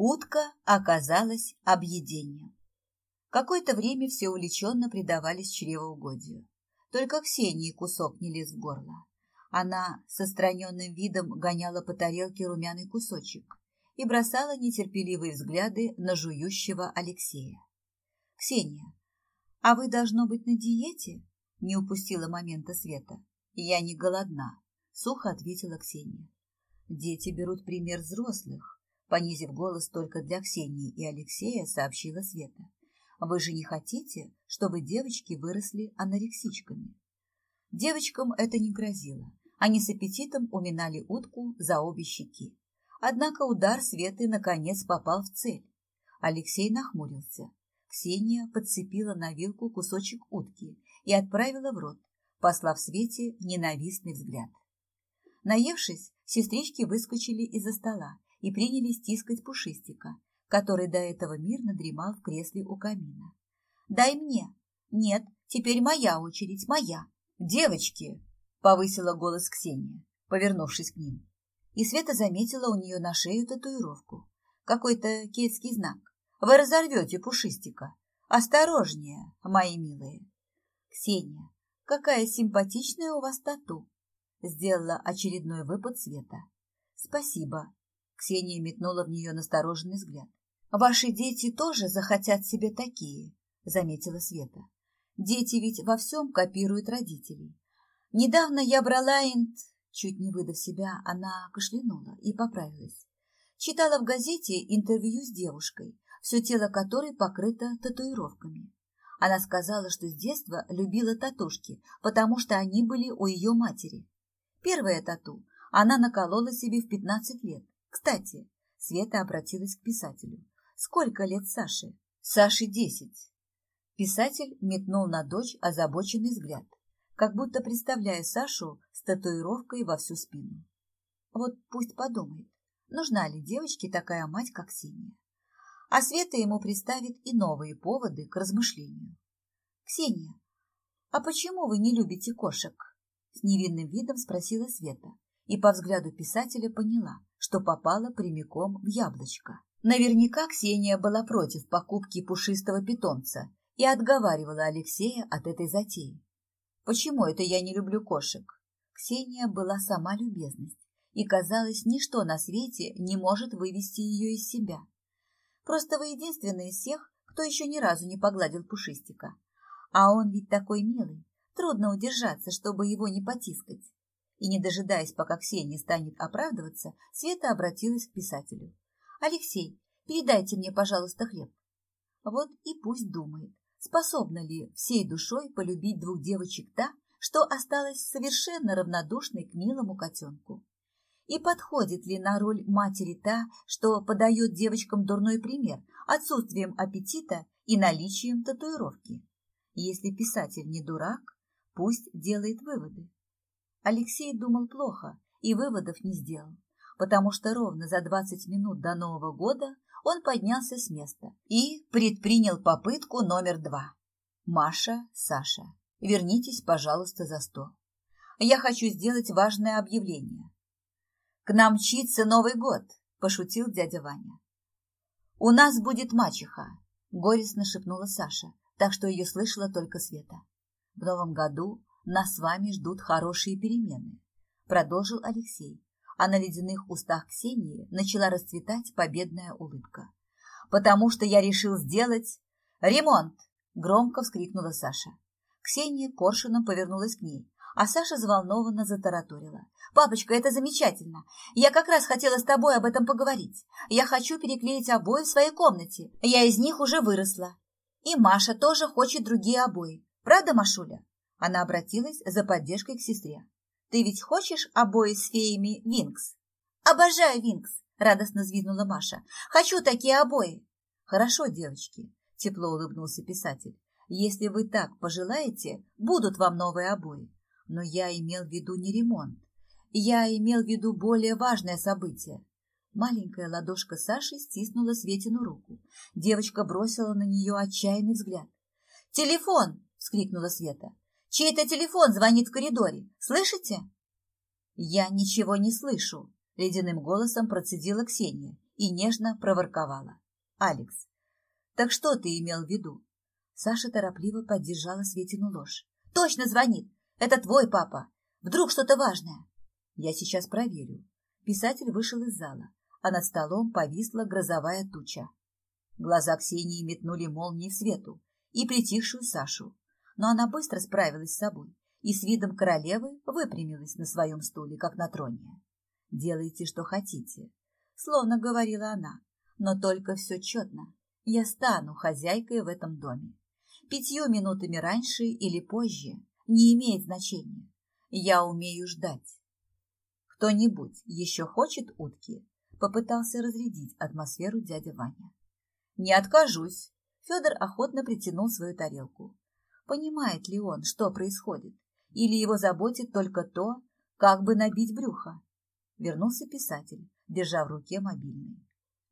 Утка оказалась объедением. Какое-то время все увлеченно предавались чревоугодию. Только Ксении кусок не лез в горло. Она с отстраненным видом гоняла по тарелке румяный кусочек и бросала нетерпеливые взгляды на жующего Алексея. «Ксения, а вы, должно быть, на диете?» — не упустила момента света. «Я не голодна», — сухо ответила Ксения. «Дети берут пример взрослых, Понизив голос только для Ксении и Алексея, сообщила Света. «Вы же не хотите, чтобы девочки выросли анорексичками?» Девочкам это не грозило. Они с аппетитом уминали утку за обе щеки. Однако удар Светы наконец попал в цель. Алексей нахмурился. Ксения подцепила на вилку кусочек утки и отправила в рот, послав Свете ненавистный взгляд. Наевшись, сестрички выскочили из-за стола и принялись тискать пушистика, который до этого мирно дремал в кресле у камина. «Дай мне!» «Нет, теперь моя очередь, моя!» «Девочки!» — повысила голос Ксения, повернувшись к ним. И Света заметила у нее на шею татуировку. Какой-то кетский знак. «Вы разорвете пушистика! Осторожнее, мои милые!» «Ксения, какая симпатичная у вас тату!» Сделала очередной выпад Света. «Спасибо!» Ксения метнула в нее настороженный взгляд. «Ваши дети тоже захотят себе такие», — заметила Света. «Дети ведь во всем копируют родителей. Недавно я брала инт...» Чуть не выдав себя, она кашлянула и поправилась. Читала в газете интервью с девушкой, все тело которой покрыто татуировками. Она сказала, что с детства любила татушки, потому что они были у ее матери. Первое тату она наколола себе в 15 лет, кстати, Света обратилась к писателю. Сколько лет Саше? Саше десять. Писатель метнул на дочь озабоченный взгляд, как будто представляя Сашу с татуировкой во всю спину. Вот пусть подумает, нужна ли девочке такая мать, как Ксения. А Света ему представит и новые поводы к размышлению. «Ксения, а почему вы не любите кошек?» С невинным видом спросила Света и по взгляду писателя поняла, что попала прямиком в яблочко. Наверняка Ксения была против покупки пушистого питомца и отговаривала Алексея от этой затеи. «Почему это я не люблю кошек?» Ксения была сама любезность, и, казалось, ничто на свете не может вывести ее из себя. Просто вы единственный из всех, кто еще ни разу не погладил пушистика. А он ведь такой милый, трудно удержаться, чтобы его не потискать. И, не дожидаясь, пока Ксения станет оправдываться, Света обратилась к писателю. «Алексей, передайте мне, пожалуйста, хлеб». Вот и пусть думает, способна ли всей душой полюбить двух девочек та, что осталась совершенно равнодушной к милому котенку. И подходит ли на роль матери та, что подает девочкам дурной пример отсутствием аппетита и наличием татуировки. Если писатель не дурак, пусть делает выводы. Алексей думал плохо и выводов не сделал, потому что ровно за 20 минут до Нового года он поднялся с места и предпринял попытку номер два. «Маша, Саша, вернитесь, пожалуйста, за стол. Я хочу сделать важное объявление. К нам мчится Новый год», – пошутил дядя Ваня. «У нас будет мачеха», – горестно шепнула Саша, так что ее слышала только Света. В новом году нас с вами ждут хорошие перемены, продолжил Алексей, а на ледяных устах Ксении начала расцветать победная улыбка. Потому что я решил сделать ремонт, громко вскрикнула Саша. Ксения коршуном повернулась к ней, а Саша взволнованно затараторила. «Папочка, это замечательно! Я как раз хотела с тобой об этом поговорить. Я хочу переклеить обои в своей комнате. Я из них уже выросла. И Маша тоже хочет другие обои. Правда, Машуля?» Она обратилась за поддержкой к сестре. «Ты ведь хочешь обои с феями Винкс?» «Обожаю Винкс!» – радостно взвизгнула Маша. «Хочу такие обои!» «Хорошо, девочки!» – тепло улыбнулся писатель. «Если вы так пожелаете, будут вам новые обои. Но я имел в виду не ремонт. Я имел в виду более важное событие. Маленькая ладошка Саши стиснула Светину руку. Девочка бросила на нее отчаянный взгляд. «Телефон!» — вскрикнула Света. Чей-то телефон звонит в коридоре. Слышите? Я ничего не слышу, ледяным голосом процедила Ксения и нежно проворковала. «Алекс, так что ты имел в виду?» Саша торопливо поддержала Светину ложь. «Точно звонит! Это твой папа! Вдруг что-то важное!» «Я сейчас проверю». Писатель вышел из зала, а над столом повисла грозовая туча. Глаза Ксении метнули молнии свету и притихшую Сашу, но она быстро справилась с собой и с видом королевы выпрямилась на своем стуле, как на троне. «Делайте, что хотите», — словно говорила она, — «но только все четно. Я стану хозяйкой в этом доме. Пятью минутами раньше или позже не имеет значения. Я умею ждать». «Кто-нибудь еще хочет утки?» — попытался разрядить атмосферу дядя Ваня. «Не откажусь», — Федор охотно притянул свою тарелку. Понимает ли он, что происходит? Или его заботит только то, как бы набить брюхо? Вернулся писатель, держа в руке мобильный.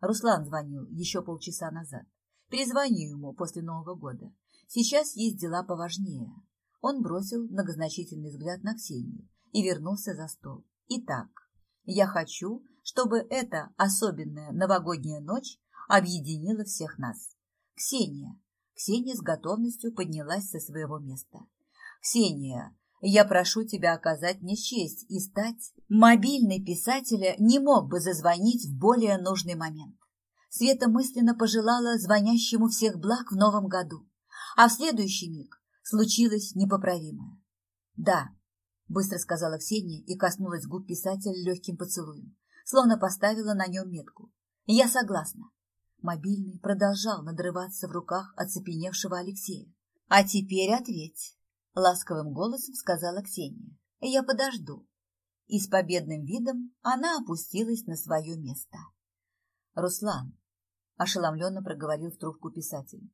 Руслан звонил еще полчаса назад. Перезвоню ему после Нового года. Сейчас есть дела поважнее. Он бросил многозначительный взгляд на Ксению и вернулся за стол. Итак, я хочу, чтобы эта особенная новогодняя ночь объединила всех нас. Ксения. Ксения с готовностью поднялась со своего места. Ксения, я прошу тебя оказать мне честь и стать... Мобильный писателя не мог бы зазвонить в более нужный момент. Света мысленно пожелала звонящему всех благ в новом году, а в следующий миг случилось непоправимое. «Да», — быстро сказала Ксения и коснулась губ писателя легким поцелуем, словно поставила на нем метку. «Я согласна». Мобильный продолжал надрываться в руках оцепеневшего Алексея. «А теперь ответь» ласковым голосом сказала Ксения. Я подожду. И с победным видом она опустилась на свое место. Руслан, ошеломленно проговорил в трубку писатель.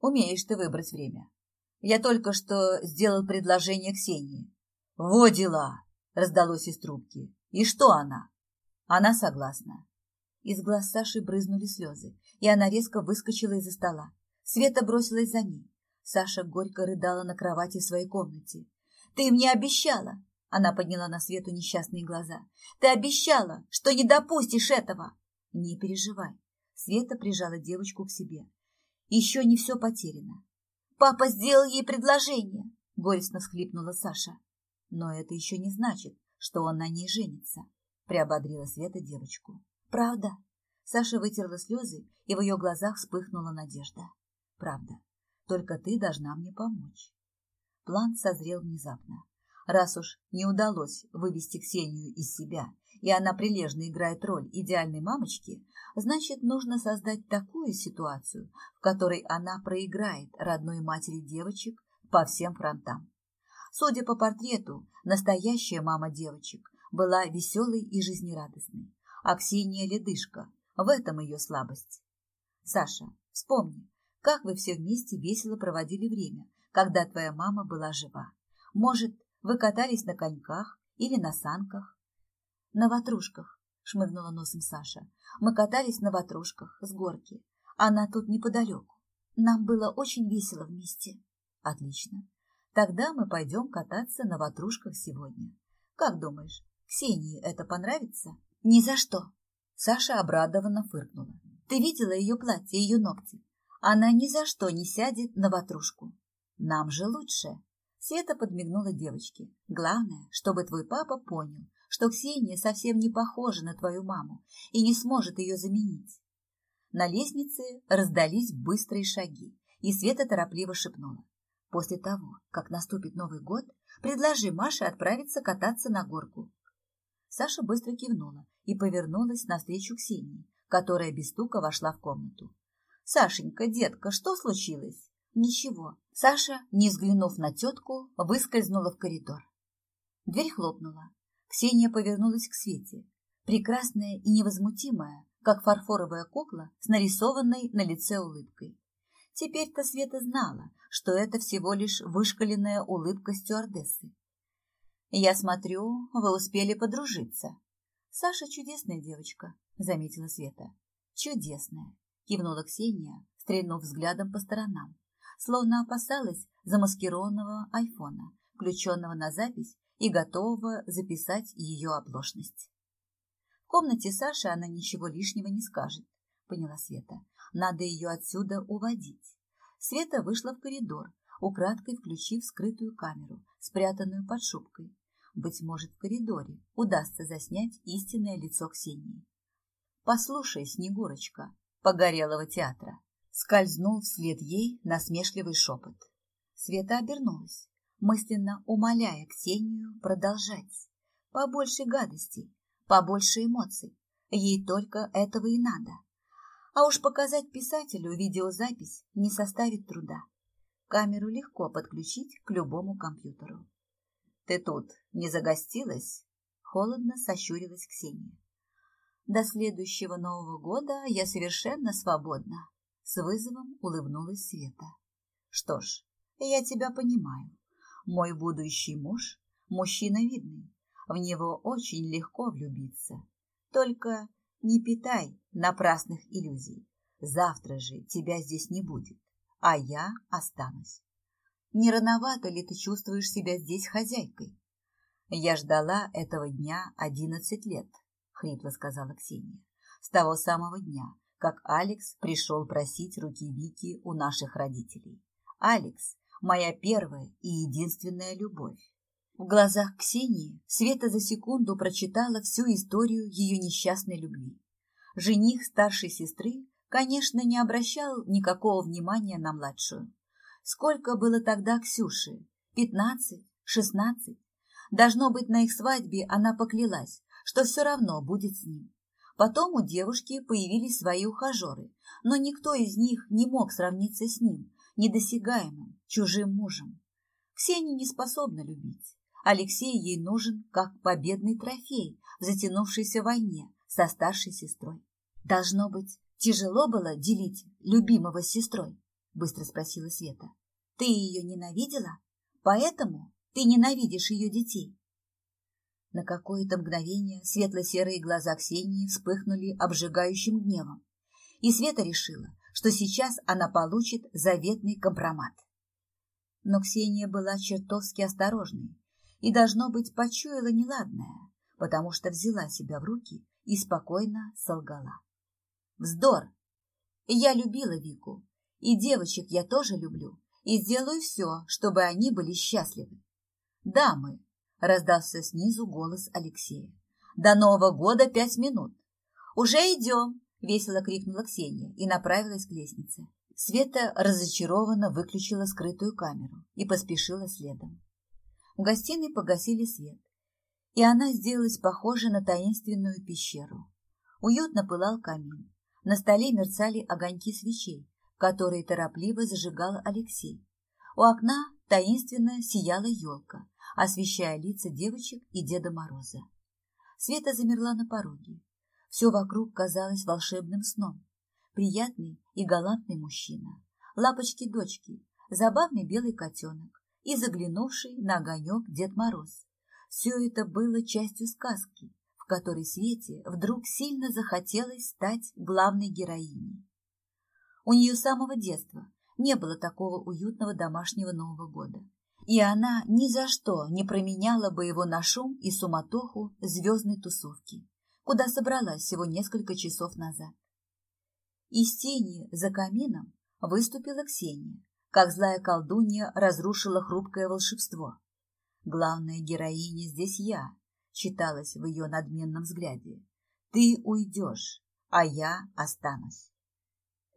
Умеешь ты выбрать время. Я только что сделал предложение Ксении. Во дела! Раздалось из трубки. И что она? Она согласна. Из глаз Саши брызнули слезы, и она резко выскочила из-за стола. Света бросилась за ней. Саша горько рыдала на кровати в своей комнате. «Ты мне обещала!» Она подняла на свету несчастные глаза. «Ты обещала, что не допустишь этого!» «Не переживай!» Света прижала девочку к себе. «Еще не все потеряно!» «Папа сделал ей предложение!» Горестно всхлипнула Саша. «Но это еще не значит, что он на ней женится!» Приободрила Света девочку. «Правда?» Саша вытерла слезы, и в ее глазах вспыхнула надежда. «Правда!» Только ты должна мне помочь. План созрел внезапно. Раз уж не удалось вывести Ксению из себя, и она прилежно играет роль идеальной мамочки, значит, нужно создать такую ситуацию, в которой она проиграет родной матери девочек по всем фронтам. Судя по портрету, настоящая мама девочек была веселой и жизнерадостной, а Ксения – ледышка, в этом ее слабость. Саша, вспомни, как вы все вместе весело проводили время, когда твоя мама была жива. Может, вы катались на коньках или на санках? На ватрушках, шмыгнула носом Саша. Мы катались на ватрушках с горки. Она тут неподалеку. Нам было очень весело вместе. Отлично. Тогда мы пойдем кататься на ватрушках сегодня. Как думаешь, Ксении это понравится? Ни за что. Саша обрадованно фыркнула. Ты видела ее платье, ее ногти? Она ни за что не сядет на ватрушку. Нам же лучше. Света подмигнула девочке. Главное, чтобы твой папа понял, что Ксения совсем не похожа на твою маму и не сможет ее заменить. На лестнице раздались быстрые шаги, и Света торопливо шепнула. После того, как наступит Новый год, предложи Маше отправиться кататься на горку. Саша быстро кивнула и повернулась навстречу Ксении, которая без стука вошла в комнату. «Сашенька, детка, что случилось?» «Ничего». Саша, не взглянув на тетку, выскользнула в коридор. Дверь хлопнула. Ксения повернулась к Свете. Прекрасная и невозмутимая, как фарфоровая кукла с нарисованной на лице улыбкой. Теперь-то Света знала, что это всего лишь вышкаленная улыбка стюардессы. «Я смотрю, вы успели подружиться». «Саша чудесная девочка», — заметила Света. «Чудесная кивнула Ксения, стрельнув взглядом по сторонам, словно опасалась замаскированного айфона, включенного на запись и готового записать ее оплошность. В комнате Саши она ничего лишнего не скажет, поняла Света. Надо ее отсюда уводить. Света вышла в коридор, украдкой включив скрытую камеру, спрятанную под шубкой. Быть может, в коридоре удастся заснять истинное лицо Ксении. «Послушай, Снегурочка, погорелого театра!» Скользнул вслед ей насмешливый шепот. Света обернулась, мысленно умоляя Ксению продолжать. Побольше гадостей, побольше эмоций. Ей только этого и надо. А уж показать писателю видеозапись не составит труда. Камеру легко подключить к любому компьютеру. «Ты тут не загостилась?» Холодно сощурилась Ксения. «До следующего Нового года я совершенно свободна», с вызовом улыбнулась Света. «Что ж, я тебя понимаю. Мой будущий муж – мужчина видный, в него очень легко влюбиться. Только не питай напрасных иллюзий. Завтра же тебя здесь не будет, а я останусь. Не рановато ли ты чувствуешь себя здесь хозяйкой? Я ждала этого дня одиннадцать лет, хрипло сказала Ксения. С того самого дня, как Алекс пришел просить руки Вики у наших родителей. Алекс – моя первая и единственная любовь. В глазах Ксении Света за секунду прочитала всю историю ее несчастной любви. Жених старшей сестры, конечно, не обращал никакого внимания на младшую. Сколько было тогда Ксюши? Пятнадцать? Шестнадцать? Должно быть, на их свадьбе она поклялась, что все равно будет с ним. Потом у девушки появились свои ухажеры, но никто из них не мог сравниться с ним, недосягаемым, чужим мужем. Ксения не способна любить. Алексей ей нужен как победный трофей в затянувшейся войне со старшей сестрой. Должно быть, тяжело было делить любимого с сестрой, быстро спросила Света. Ты ее ненавидела? Поэтому ты ненавидишь ее детей? На какое-то мгновение светло-серые глаза Ксении вспыхнули обжигающим гневом, и Света решила, что сейчас она получит заветный компромат. Но Ксения была чертовски осторожной и, должно быть, почуяла неладное, потому что взяла себя в руки и спокойно солгала. Вздор! Я любила Вику, и девочек я тоже люблю, и сделаю все, чтобы они были счастливы. Дамы, раздался снизу голос Алексея. До Нового года пять минут. Уже идем, весело крикнула Ксения и направилась к лестнице. Света разочарованно выключила скрытую камеру и поспешила следом. В гостиной погасили свет, и она сделалась похожа на таинственную пещеру. Уютно пылал камин. На столе мерцали огоньки свечей, которые торопливо зажигал Алексей. У окна таинственно сияла елка, освещая лица девочек и Деда Мороза. Света замерла на пороге. Все вокруг казалось волшебным сном. Приятный и галантный мужчина, лапочки-дочки, забавный белый котенок и заглянувший на огонек Дед Мороз. Все это было частью сказки, в которой Свете вдруг сильно захотелось стать главной героиней. У нее с самого детства не было такого уютного домашнего Нового года и она ни за что не променяла бы его на шум и суматоху звездной тусовки, куда собралась всего несколько часов назад. Из тени за камином выступила Ксения, как злая колдунья разрушила хрупкое волшебство. «Главная героиня здесь я», — читалось в ее надменном взгляде. «Ты уйдешь, а я останусь».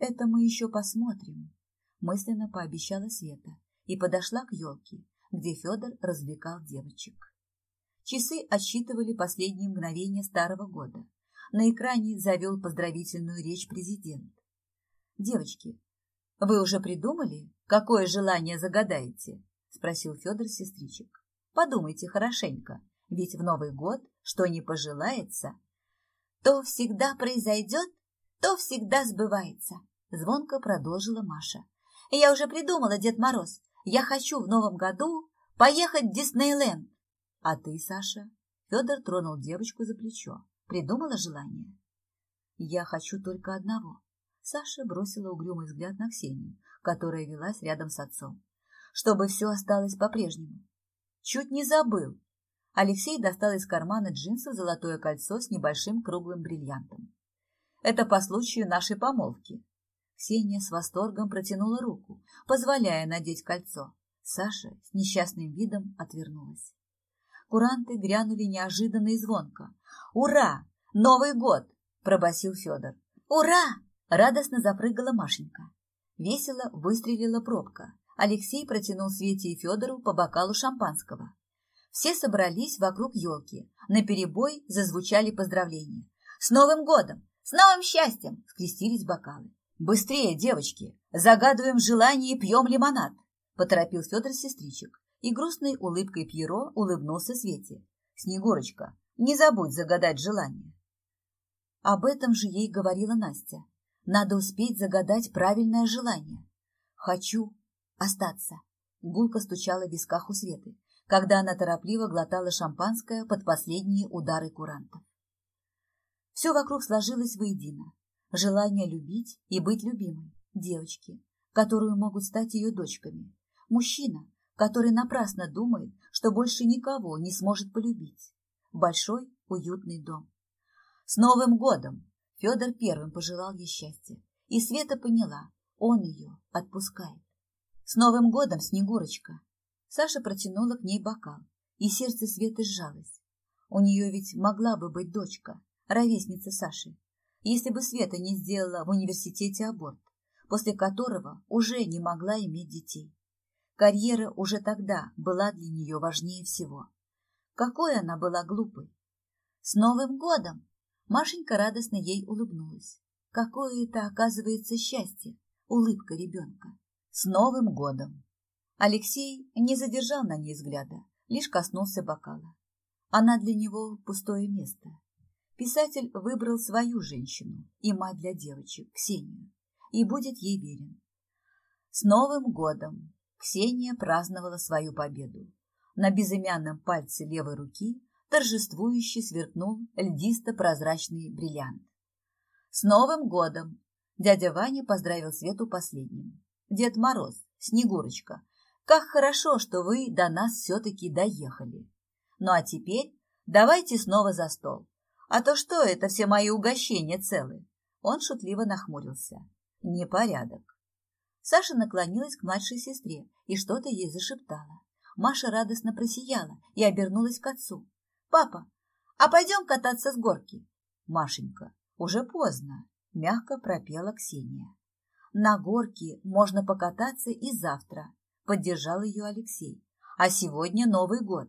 «Это мы еще посмотрим», — мысленно пообещала Света и подошла к елке, где Федор развлекал девочек. Часы отсчитывали последние мгновения старого года. На экране завел поздравительную речь президент. «Девочки, вы уже придумали, какое желание загадаете?» – спросил Федор сестричек. «Подумайте хорошенько, ведь в Новый год что не пожелается, то всегда произойдет, то всегда сбывается», – звонко продолжила Маша. «Я уже придумала, Дед Мороз, я хочу в новом году поехать в Диснейленд. А ты, Саша? Федор тронул девочку за плечо. Придумала желание? Я хочу только одного. Саша бросила угрюмый взгляд на Ксению, которая велась рядом с отцом. Чтобы все осталось по-прежнему. Чуть не забыл. Алексей достал из кармана джинсов золотое кольцо с небольшим круглым бриллиантом. Это по случаю нашей помолвки. Ксения с восторгом протянула руку, позволяя надеть кольцо. Саша с несчастным видом отвернулась. Куранты грянули неожиданно и звонко. «Ура! Новый год!» – пробасил Федор. «Ура!» – радостно запрыгала Машенька. Весело выстрелила пробка. Алексей протянул Свете и Федору по бокалу шампанского. Все собрались вокруг елки. На перебой зазвучали поздравления. «С Новым годом! С новым счастьем!» – скрестились бокалы. «Быстрее, девочки! Загадываем желание и пьем лимонад!» – поторопил Федор сестричек. И грустной улыбкой Пьеро улыбнулся Свете. «Снегурочка, не забудь загадать желание!» Об этом же ей говорила Настя. Надо успеть загадать правильное желание. «Хочу остаться!» Гулко стучала в висках у Светы, когда она торопливо глотала шампанское под последние удары курантов. Все вокруг сложилось воедино желание любить и быть любимой, девочки, которую могут стать ее дочками, мужчина, который напрасно думает, что больше никого не сможет полюбить, большой уютный дом. С Новым годом! Федор первым пожелал ей счастья, и Света поняла, он ее отпускает. С Новым годом, Снегурочка! Саша протянула к ней бокал, и сердце Светы сжалось. У нее ведь могла бы быть дочка, ровесница Саши, если бы Света не сделала в университете аборт, после которого уже не могла иметь детей. Карьера уже тогда была для нее важнее всего. Какой она была глупой! С Новым годом! Машенька радостно ей улыбнулась. Какое это, оказывается, счастье! Улыбка ребенка. С Новым годом! Алексей не задержал на ней взгляда, лишь коснулся бокала. Она для него пустое место, Писатель выбрал свою женщину и мать для девочек, Ксению, и будет ей верен. С Новым годом Ксения праздновала свою победу. На безымянном пальце левой руки торжествующе сверкнул льдисто-прозрачный бриллиант. С Новым годом! Дядя Ваня поздравил Свету последним. Дед Мороз, Снегурочка, как хорошо, что вы до нас все-таки доехали. Ну а теперь давайте снова за стол. А то что это все мои угощения целы? Он шутливо нахмурился. Непорядок. Саша наклонилась к младшей сестре и что-то ей зашептала. Маша радостно просияла и обернулась к отцу. «Папа, а пойдем кататься с горки?» «Машенька, уже поздно», — мягко пропела Ксения. «На горке можно покататься и завтра», — поддержал ее Алексей. «А сегодня Новый год».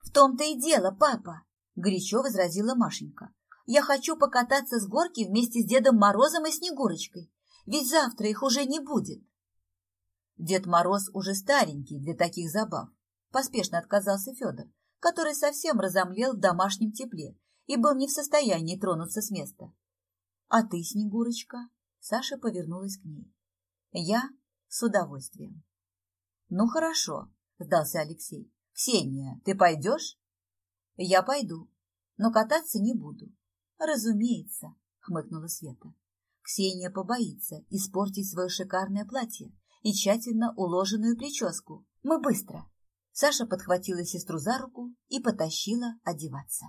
«В том-то и дело, папа!» – горячо возразила Машенька. «Я хочу покататься с горки вместе с Дедом Морозом и Снегурочкой, ведь завтра их уже не будет». Дед Мороз уже старенький для таких забав. Поспешно отказался Федор, который совсем разомлел в домашнем тепле и был не в состоянии тронуться с места. «А ты, Снегурочка?» Саша повернулась к ней. «Я с удовольствием». «Ну, хорошо», – сдался Алексей. «Ксения, ты пойдешь?» Я пойду, но кататься не буду. Разумеется, хмыкнула Света. Ксения побоится испортить свое шикарное платье и тщательно уложенную прическу. Мы быстро. Саша подхватила сестру за руку и потащила одеваться.